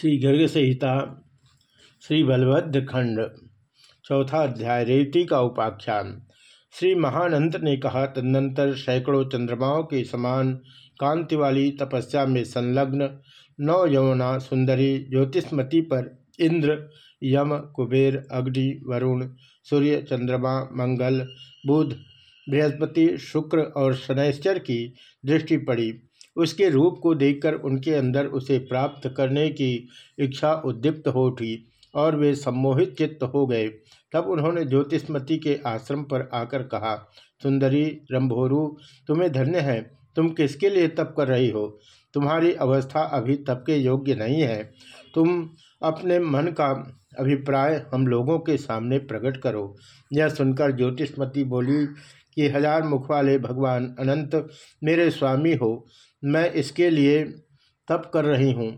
श्री गर्ग संहिता, श्री बलभद्र खंड, चौथा अध्याय, रेवती का उपाख्यान। श्री महानंत ने कहा, तदनंतर सैकड़ों चंद्रमाओं के समान कांति वाली तपस्या में संलग्न नौ यमुना, सुंदरी, ज्योतिषमती पर इंद्र, यम, कुबेर, अग्नि, वरुण, सूर्य, चंद्रमा, मंगल, बुध, बृहस्पति, शुक्र और शनैश्चर की दृष्टि पड़ी। उसके रूप को देखकर उनके अंदर उसे प्राप्त करने की इच्छा उद्दीप्त हो उठी और वे सम्मोहित चित्त हो गए। तब उन्होंने ज्योतिषमती के आश्रम पर आकर कहा, सुंदरी, रंभोरु, तुम्हें धन्य है। तुम किसके लिए तप कर रही हो? तुम्हारी अवस्था अभी तप के योग्य नहीं है। तुम अपने मन का अभिप्राय हम लोगों के सामने प्रकट करो। यह सुनकर ज्योतिषमती बोली कि, हज़ार मुख वाले भगवान, अनंत मेरे स्वामी हो। मैं इसके लिए तप कर रही हूँ।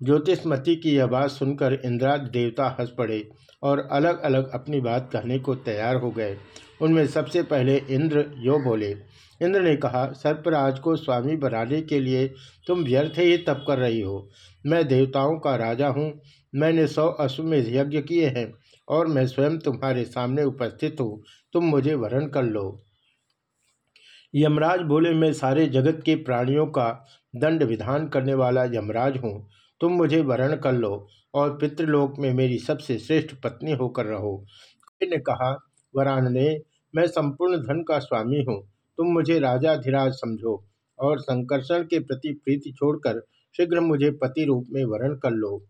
ज्योतिषमती की यह बात सुनकर इंद्राज देवता हंस पड़े और अलग अलग अपनी बात कहने को तैयार हो गए। उनमें सबसे पहले इंद्र यो बोले, इंद्र ने कहा, सर्पराज को स्वामी बनाने के लिए तुम व्यर्थ ही तप कर रही हो। मैं देवताओं का राजा हूँ। मैंने सौ अश्वमेध यज्ञ किए हैं और मैं स्वयं तुम्हारे सामने उपस्थित हूँ। तुम मुझे वरण कर लो। यमराज बोले, मैं सारे जगत के प्राणियों का दंड विधान करने वाला यमराज हूँ। तुम मुझे वर्ण कर लो और पितृलोक में मेरी सबसे श्रेष्ठ पत्नी होकर रहो। ने कहा, वरान ने, मैं संपूर्ण धन का स्वामी हूँ। तुम मुझे राजाधिराज समझो और संकर्षण के प्रति प्रीति छोड़कर शीघ्र मुझे पति रूप में वर्ण कर लो।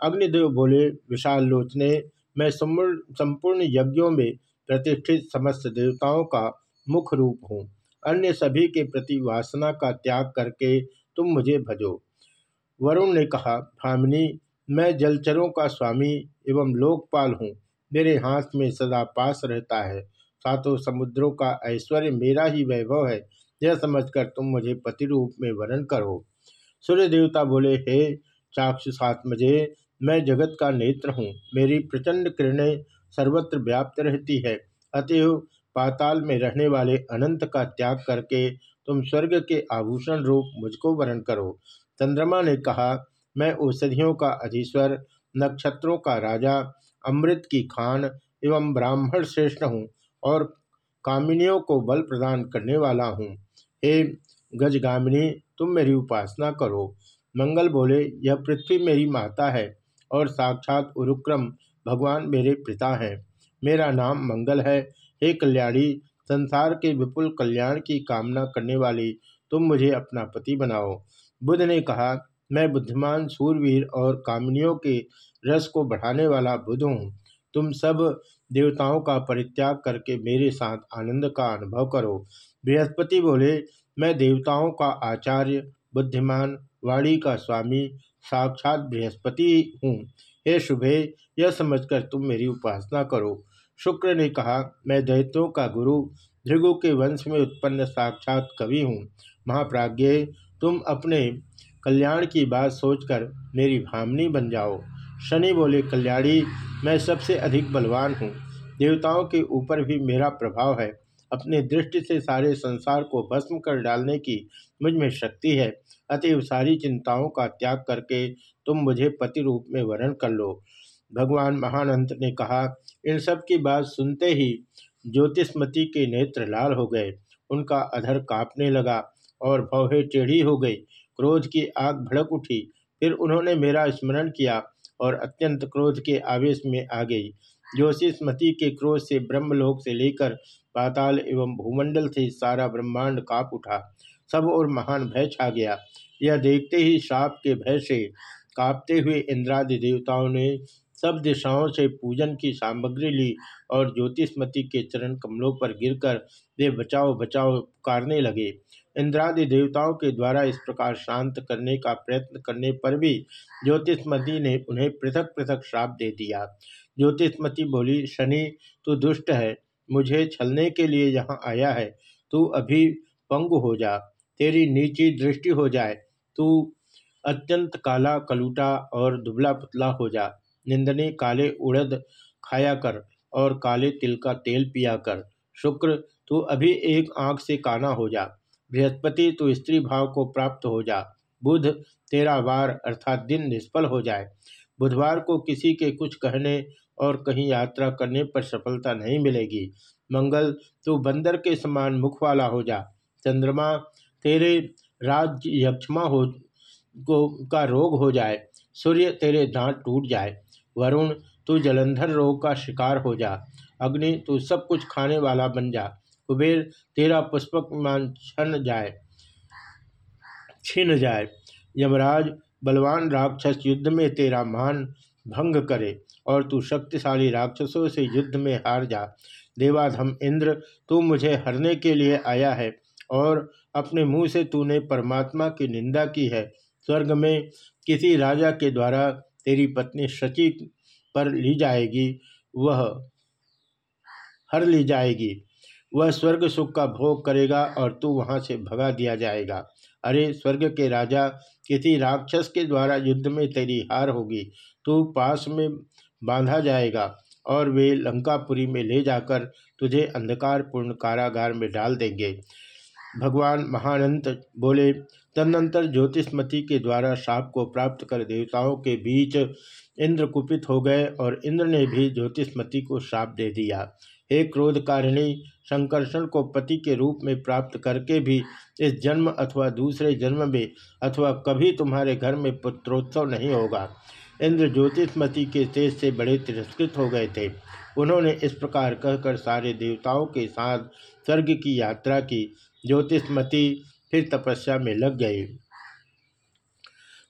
अग्निदेव बोले, विशाल लोचने, मैं संपूर्ण यज्ञों में प्रतिष्ठित समस्त देवताओं का मुख रूप हूँ। अन्य सभी के प्रति वासना का त्याग करके तुम मुझे भजो। वरुण ने कहा, भामिनी, मैं जलचरों का स्वामी एवं लोकपाल हूँ। मेरे हाथ में सदा पास रहता है। सातों समुद्रों का ऐश्वर्य मेरा ही वैभव है। यह समझकर तुम मुझे पति रूप में वर्ण करो। सूर्य देवता बोले, हे चाक्षुषात्मजे मैं जगत का नेत्र हूँ। मेरी प्रचंड किरणें सर्वत्र व्याप्त रहती है। अतएव पाताल में रहने वाले अनंत का त्याग करके तुम स्वर्ग के आभूषण रूप मुझको वर्ण करो। चंद्रमा ने कहा, मैं औषधियों का अधीश्वर, नक्षत्रों का राजा, अमृत की खान एवं ब्राह्मण श्रेष्ठ हूँ और कामिनियों को बल प्रदान करने वाला हूँ। हे गजगामिनी, तुम मेरी उपासना करो। मंगल बोले, यह पृथ्वी मेरी माता है और साक्षात उरुक्रम भगवान मेरे पिता हैं। मेरा नाम मंगल है हे कल्याणी, संसार के विपुल कल्याण की कामना करने वाली तुम मुझे अपना पति बनाओ। बुद्ध ने कहा, मैं बुद्धिमान सूरवीर और कामनियों के रस को बढ़ाने वाला बुद्ध हूँ। तुम सब देवताओं का परित्याग करके मेरे साथ आनंद का अनुभव करो। बृहस्पति बोले, मैं देवताओं का आचार्य, बुद्धिमान, वाणी का स्वामी, साक्षात बृहस्पति हूँ। हे शुभे, यह समझकर तुम मेरी उपासना करो। शुक्र ने कहा, मैं दैत्यों का गुरु, भृगु के वंश में उत्पन्न साक्षात कवि हूँ। महाप्राज्ञ, तुम अपने कल्याण की बात सोचकर मेरी भामनी बन जाओ। शनि बोले, कल्याणी, मैं सबसे अधिक बलवान हूँ। देवताओं के ऊपर भी मेरा प्रभाव है। अपने दृष्टि से सारे संसार को भस्म कर डालने की मुझमें शक्ति है। अतएव सारी चिंताओं का त्याग करके तुम मुझे पति रूप में वर्ण कर लो। भगवान महानंत ने कहा इन सब की बात सुनते ही ज्योतिषमती के नेत्र लाल हो गए। उनका अधर कांपने लगा और भौहे टेढ़ी हो गई। क्रोध की आग भड़क उठी। फिर उन्होंने मेरा स्मरण किया और अत्यंत क्रोध के आवेश में आ गई। ज्योतिषमती के क्रोध से ब्रह्मलोक से लेकर पाताल एवं भूमंडल से सारा ब्रह्मांड काप उठा। सब और महान भय छा गया। यह देखते ही शाप के भय से कांपते हुए इंद्रादि देवताओं ने सब दिशाओं से पूजन की सामग्री ली और ज्योतिषमती के चरण कमलों पर गिरकर वे बचाओ बचाओ, पुकारने लगे। इंद्रादि देवताओं के द्वारा इस प्रकार शांत करने का प्रयत्न करने पर भी ज्योतिषमती ने उन्हें पृथक पृथक श्राप दे दिया। ज्योतिषमती बोली, शनि, तू दुष्ट है। मुझे छलने के लिए यहाँ आया है। तू अभी पंगु हो जा। तेरी नीची दृष्टि हो जाए। तू अत्यंत काला, कलूटा और दुबला पुतला हो जा। निंदने काले उड़द खाया कर और काले तिल का तेल पिया कर। शुक्र, तू अभी एक आँख से काना हो जा। बृहस्पति, तू स्त्री भाव को प्राप्त हो जा। बुध, तेरा वार अर्थात दिन निष्फल हो जाए। बुधवार को किसी के कुछ कहने और कहीं यात्रा करने पर सफलता नहीं मिलेगी। मंगल, तू बंदर के समान मुख वाला हो जा। चंद्रमा, तेरे राज्य यक्षमा हो, को, का रोग हो जाए। सूर्य, तेरे दांत टूट जाए। वरुण, तू जलंधर रोग का शिकार हो जा। अग्नि, तू सब कुछ खाने वाला बन जा। कुबेर, तेरा पुष्पक विमान छन जाए। छिन जाए। यमराज, बलवान राक्षस युद्ध में तेरा मान भंग करे और तू शक्तिशाली राक्षसों से युद्ध में हार जा। देवाधम इंद्र, तू मुझे हरने के लिए आया है और अपने मुँह से तूने परमात्मा की निंदा की है। स्वर्ग में किसी राजा के द्वारा तेरी पत्नी शची पर ली जाएगी, वह हर ली जाएगी। वह स्वर्ग सुख का भोग करेगा और तू वहाँ से भगा दिया जाएगा। अरे, स्वर्ग के राजा, किसी राक्षस के द्वारा युद्ध में तेरी हार होगी। तू पास में बांधा जाएगा और वे लंकापुरी में ले जाकर तुझे अंधकारपूर्ण कारागार में डाल देंगे। भगवान महानंत बोले तदनंतर ज्योतिषमती के द्वारा शाप को प्राप्त कर देवताओं के बीच इंद्र कुपित हो गए और इंद्र ने भी ज्योतिषमती को शाप दे दिया। हे क्रोध कारिणी, संकर्षण को पति के रूप में प्राप्त करके भी इस जन्म अथवा दूसरे जन्म में अथवा कभी तुम्हारे घर में पुत्रोत्सव नहीं होगा। इंद्र ज्योतिषमती के तेज से बड़े तिरस्कृत हो गए थे। उन्होंने इस प्रकार कहकर सारे देवताओं के साथ स्वर्ग की यात्रा की। ज्योतिषमती फिर तपस्या में लग गए।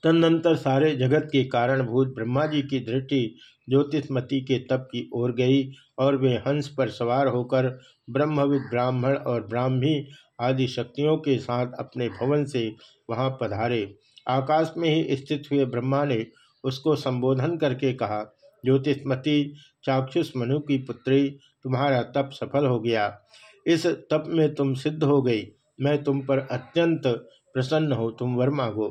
तदनंतर सारे जगत के कारणभूत ब्रह्मा जी की दृष्टि ज्योतिषमती के तप की ओर गई और वे हंस पर सवार होकर ब्रह्मविद ब्राह्मण और ब्राह्मी आदि शक्तियों के साथ अपने भवन से वहाँ पधारे। आकाश में ही स्थित हुए ब्रह्मा ने उसको संबोधन करके कहा, ज्योतिषमती, चाक्षुष मनु की पुत्री, तुम्हारा तप सफल हो गया। इस तप में तुम सिद्ध हो गई। मैं तुम पर अत्यंत प्रसन्न हो, तुम वर मांगो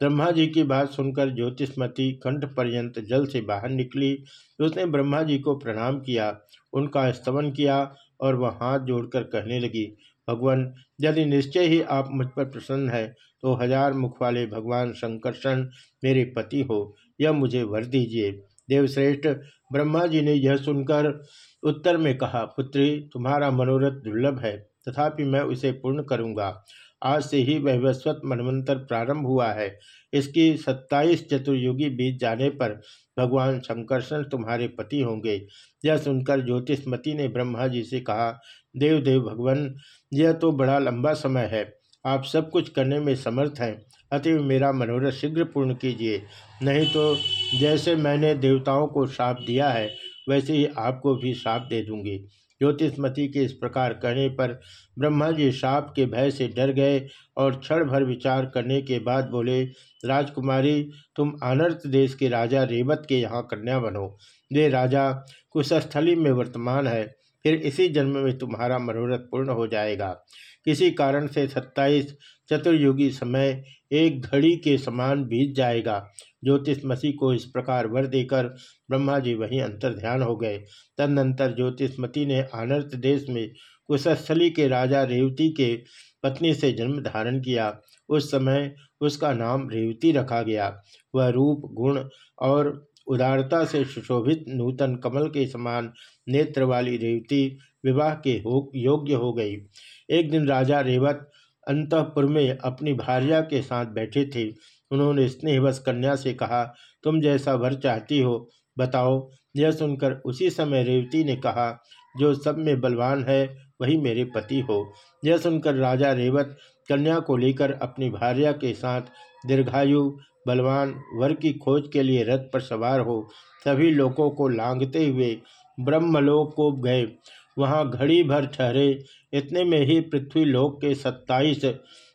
ब्रह्मा जी की बात सुनकर ज्योतिषमती कंठ पर्यंत जल से बाहर निकली। उसने ब्रह्मा जी को प्रणाम किया, उनका स्तवन किया और वह हाथ जोड़कर कहने लगी, भगवान, यदि निश्चय ही आप मुझ पर प्रसन्न है तो हज़ार मुख वाले भगवान शंकरषण मेरे पति हो। यह मुझे वर दीजिए। देवश्रेष्ठ ब्रह्मा जी ने यह सुनकर उत्तर में कहा, पुत्री, तुम्हारा मनोरथ दुर्लभ है, तथापि मैं उसे पूर्ण करूँगा। आज से ही वह वैवस्वत मनवंतर प्रारंभ हुआ है। इसकी सत्ताईस चतुर्युगी बीत जाने पर भगवान शंकरषण तुम्हारे पति होंगे। यह सुनकर ज्योतिषमती ने ब्रह्मा जी से कहा देव देव भगवान, यह तो बड़ा लंबा समय है। आप सब कुछ करने में समर्थ हैं। अतएव मेरा मनोरथ शीघ्र पूर्ण कीजिए। नहीं तो जैसे मैंने देवताओं को श्राप दिया है वैसे ही आपको भी श्राप दे दूँगी। ज्योतिषमती के इस प्रकार कहने पर ब्रह्मा जी शाप के भय से डर गए और क्षण भर विचार करने के बाद बोले, राजकुमारी, तुम अनर्थ देश के राजा रेवत के यहाँ कन्या बनो। वे राजा कुशस्थली में वर्तमान है। फिर इसी जन्म में तुम्हारा मनोरथ पूर्ण हो जाएगा। किसी कारण से सत्ताईस चतुर्युगी समय एक घड़ी के समान बीत जाएगा। ज्योतिष मसीह को इस प्रकार वर देकर ब्रह्मा जी वहीं अंतर ध्यान हो गए। तदनंतर ज्योतिषमती ने आनर्त देश में कुशस्थली के राजा रेवती के पत्नी से जन्म धारण किया। उस समय उसका नाम रेवती रखा गया। वह रूप, गुण और उदारता से सुशोभित नूतन कमल के समान नेत्र वाली रेवती विवाह के हो, योग्य हो गई। एक दिन राजा रेवत अंतपुर में अपनी भार्या के साथ बैठे थे। उन्होंने स्नेहवश कन्या से कहा, तुम जैसा वर चाहती हो, बताओ। यह सुनकर उसी समय रेवती ने कहा, जो सब में बलवान है, वही मेरे पति हो। यह सुनकर राजा रेवत कन्या को लेकर अपनी भार्या के साथ दीर्घायु, बलवान, वर की खोज के लिए रथ पर सवार हो। सभी लोगों को लांगते हुए ब्रह्मलोक को गए। वहाँ घड़ी भर ठहरे। इतने में ही पृथ्वी लोक के सत्ताईस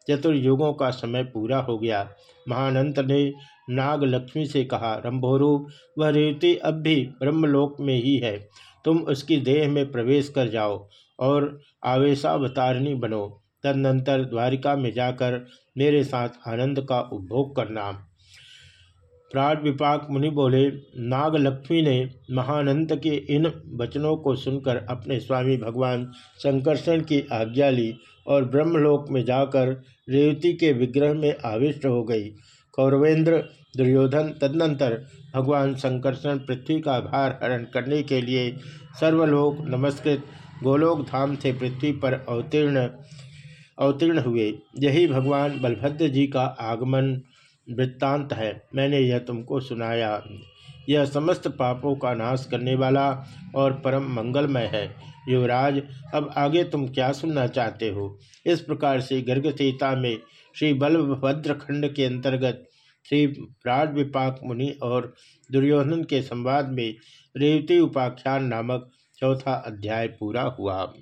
चतुर्युगों का समय पूरा हो गया। महानंत ने नाग लक्ष्मी से कहा रंभोरु वह रेवती अब भी ब्रह्मलोक में ही है। तुम उसकी देह में प्रवेश कर जाओ और आवेशावतारिणी बनो। तदनंतर द्वारिका में जाकर मेरे साथ आनंद का उपभोग करना। प्राण विपाक मुनि बोले, नागलक्ष्मी ने महानंत के इन वचनों को सुनकर अपने स्वामी भगवान शंकरषण की आज्ञा ली और ब्रह्मलोक में जाकर रेवती के विग्रह में आविष्ट हो गई। कौरवेंद्र, दुर्योधन तदनंतर भगवान शंकरषण पृथ्वी का भार हरण करने के लिए सर्वलोक नमस्कृत गोलोक धाम से पृथ्वी पर अवतीर्ण अवतीर्ण हुए। यही भगवान बलभद्र जी का आगमन वृत्तांत है। मैंने यह तुमको सुनाया। यह समस्त पापों का नाश करने वाला और परम मंगलमय है। युवराज, अब आगे तुम क्या सुनना चाहते हो? इस प्रकार से गर्ग सीता में श्री बलभद्र खंड के अंतर्गत श्री राज विपाक मुनि और दुर्योधन के संवाद में रेवती उपाख्यान नामक चौथा अध्याय पूरा हुआ।